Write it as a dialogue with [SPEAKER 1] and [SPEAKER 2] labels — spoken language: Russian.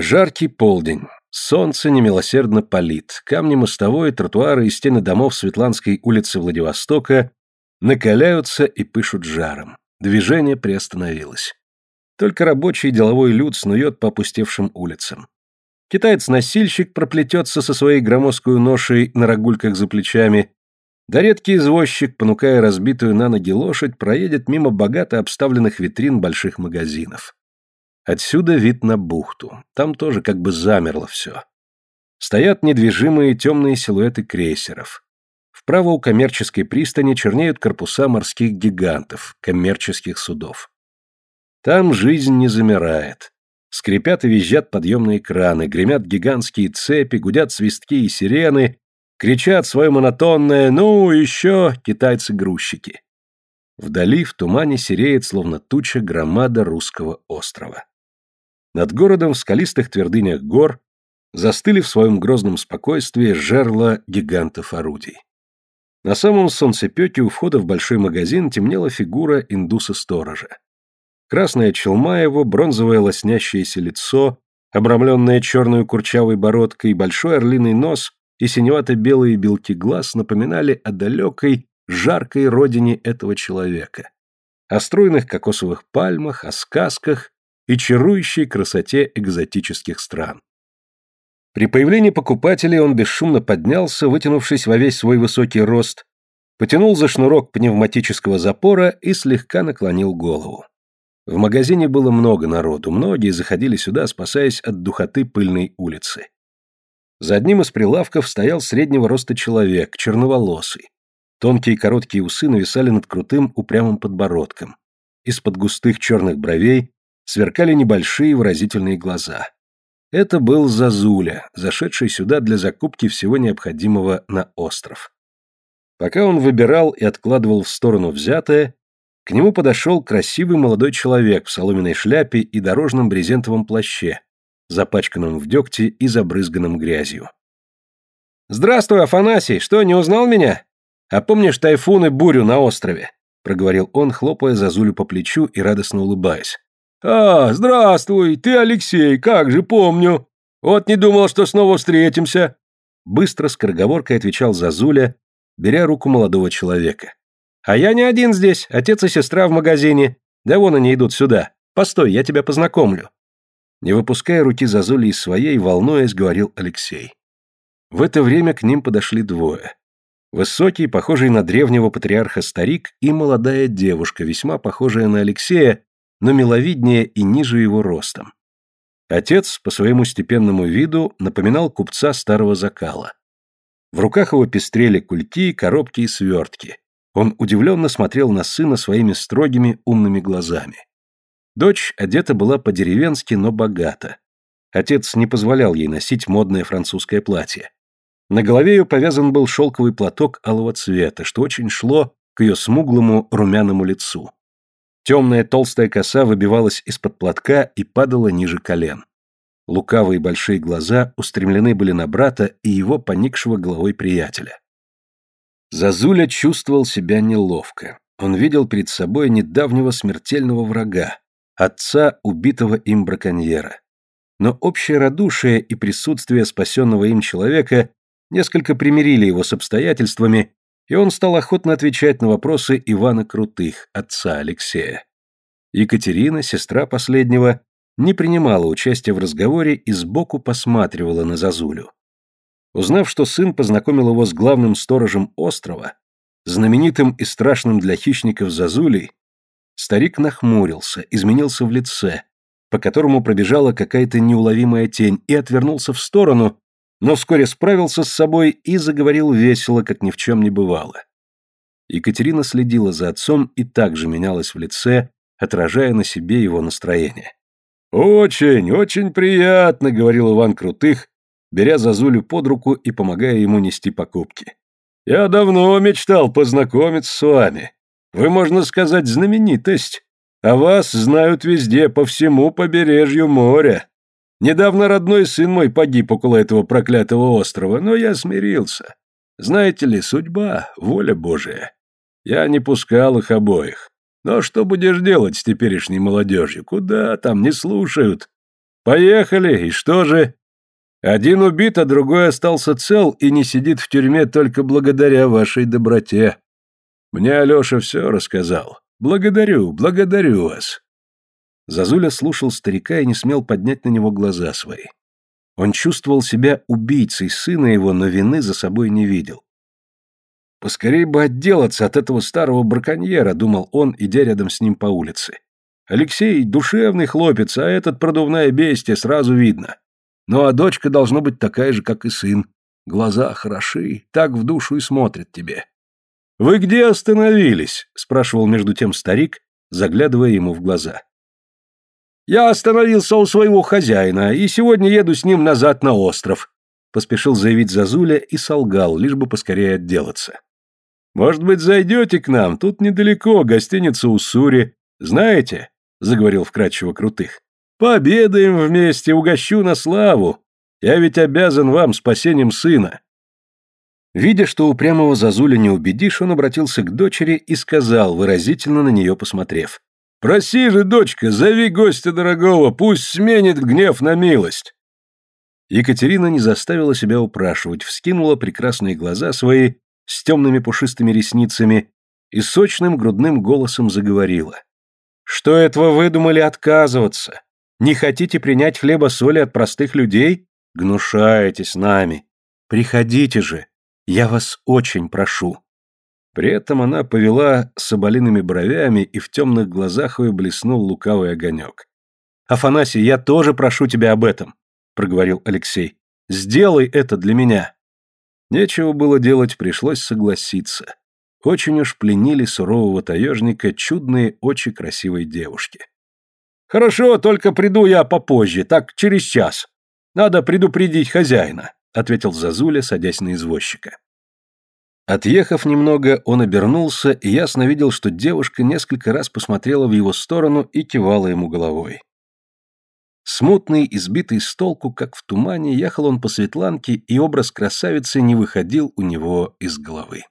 [SPEAKER 1] Жаркий полдень. Солнце немилосердно палит. Камни мостовой, тротуары и стены домов Светланской улицы Владивостока накаляются и пышут жаром. Движение приостановилось. Только рабочий деловой люд снует по опустевшим улицам. Китаец-носильщик проплетется со своей громоздкой ношей на рогульках за плечами, да редкий извозчик, понукая разбитую на ноги лошадь, проедет мимо богато обставленных витрин больших магазинов. Отсюда вид на бухту. Там тоже как бы замерло все. Стоят недвижимые темные силуэты крейсеров. Вправо у коммерческой пристани чернеют корпуса морских гигантов, коммерческих судов. Там жизнь не замирает. Скрипят и визжат подъемные краны, гремят гигантские цепи, гудят свистки и сирены, кричат свое монотонное «Ну, еще!» китайцы-грузчики. Вдали в тумане сереет, словно туча, громада русского острова. Над городом в скалистых твердынях гор застыли в своем грозном спокойствии жерла гигантов орудий. На самом солнцепеке у входа в большой магазин темнела фигура индуса-сторожа. Красная челма его, бронзовое лоснящееся лицо, обрамленное черной курчавой бородкой, большой орлиный нос и синевато-белые белки глаз напоминали о далекой, жаркой родине этого человека, о стройных кокосовых пальмах, о сказках и чарующей красоте экзотических стран. При появлении покупателей он бесшумно поднялся, вытянувшись во весь свой высокий рост, потянул за шнурок пневматического запора и слегка наклонил голову. В магазине было много народу, многие заходили сюда, спасаясь от духоты пыльной улицы. За одним из прилавков стоял среднего роста человек, черноволосый. Тонкие короткие усы нависали над крутым упрямым подбородком. Из-под густых черных бровей сверкали небольшие выразительные глаза. Это был Зазуля, зашедший сюда для закупки всего необходимого на остров. Пока он выбирал и откладывал в сторону взятое, к нему подошел красивый молодой человек в соломенной шляпе и дорожном брезентовом плаще, запачканном в дегте и забрызганном грязью. «Здравствуй, Афанасий! Что, не узнал меня? А помнишь тайфун и бурю на острове?» — проговорил он, хлопая Зазулю по плечу и радостно улыбаясь. «А, здравствуй! Ты Алексей, как же помню! Вот не думал, что снова встретимся!» Быстро скороговоркой отвечал Зазуля, беря руку молодого человека. А я не один здесь, отец и сестра в магазине. Да вон они идут сюда. Постой, я тебя познакомлю. Не выпуская руки Зазули из своей, волнуясь, говорил Алексей. В это время к ним подошли двое. Высокий, похожий на древнего патриарха старик и молодая девушка, весьма похожая на Алексея, но миловиднее и ниже его ростом. Отец, по своему степенному виду, напоминал купца старого закала. В руках его пестрели кульки, коробки и свертки. Он удивленно смотрел на сына своими строгими умными глазами. Дочь одета была по-деревенски, но богато. Отец не позволял ей носить модное французское платье. На голове ее повязан был шелковый платок алого цвета, что очень шло к ее смуглому румяному лицу. Темная толстая коса выбивалась из-под платка и падала ниже колен. Лукавые большие глаза устремлены были на брата и его поникшего головой приятеля. Зазуля чувствовал себя неловко. Он видел перед собой недавнего смертельного врага, отца убитого им браконьера. Но общее радушие и присутствие спасенного им человека несколько примирили его с обстоятельствами, и он стал охотно отвечать на вопросы Ивана Крутых, отца Алексея. Екатерина, сестра последнего, не принимала участия в разговоре и сбоку посматривала на Зазулю. Узнав, что сын познакомил его с главным сторожем острова, знаменитым и страшным для хищников Зазулей, старик нахмурился, изменился в лице, по которому пробежала какая-то неуловимая тень, и отвернулся в сторону, но вскоре справился с собой и заговорил весело, как ни в чем не бывало. Екатерина следила за отцом и также менялась в лице, отражая на себе его настроение. «Очень, очень приятно», — говорил Иван Крутых, беря Зазулю под руку и помогая ему нести покупки. «Я давно мечтал познакомиться с вами. Вы, можно сказать, знаменитость. А вас знают везде, по всему побережью моря. Недавно родной сын мой погиб около этого проклятого острова, но я смирился. Знаете ли, судьба, воля Божия. Я не пускал их обоих. Но что будешь делать с теперешней молодежью? Куда там, не слушают. Поехали, и что же? Один убит, а другой остался цел и не сидит в тюрьме только благодаря вашей доброте. Мне Алеша все рассказал. Благодарю, благодарю вас. Зазуля слушал старика и не смел поднять на него глаза свои. Он чувствовал себя убийцей сына его, но вины за собой не видел. «Поскорей бы отделаться от этого старого браконьера», — думал он, идя рядом с ним по улице. «Алексей — душевный хлопец, а этот продувная бестия, сразу видно. Ну а дочка должна быть такая же, как и сын. Глаза хороши, так в душу и смотрят тебе». «Вы где остановились?» — спрашивал между тем старик, заглядывая ему в глаза. «Я остановился у своего хозяина, и сегодня еду с ним назад на остров», — поспешил заявить Зазуля и солгал, лишь бы поскорее отделаться. «Может быть, зайдете к нам? Тут недалеко, гостиница Уссури. Знаете?» — заговорил вкратчиво Крутых. «Пообедаем вместе, угощу на славу. Я ведь обязан вам спасением сына». Видя, что упрямого Зазуля не убедишь, он обратился к дочери и сказал, выразительно на нее посмотрев. «Проси же, дочка, зови гостя дорогого, пусть сменит гнев на милость». Екатерина не заставила себя упрашивать, вскинула прекрасные глаза свои с темными пушистыми ресницами и сочным грудным голосом заговорила. «Что этого вы думали отказываться? Не хотите принять хлеба-соли от простых людей? Гнушаетесь нами. Приходите же, я вас очень прошу». При этом она повела соболиными бровями, и в темных глазах ее блеснул лукавый огонек. «Афанасий, я тоже прошу тебя об этом», — проговорил Алексей. «Сделай это для меня». Нечего было делать, пришлось согласиться. Очень уж пленили сурового таежника чудные очи красивой девушки. «Хорошо, только приду я попозже, так через час. Надо предупредить хозяина», — ответил Зазуля, садясь на извозчика. Отъехав немного, он обернулся и ясно видел, что девушка несколько раз посмотрела в его сторону и кивала ему головой. Смутный, избитый с толку, как в тумане, ехал он по Светланке, и образ красавицы не выходил у него из головы.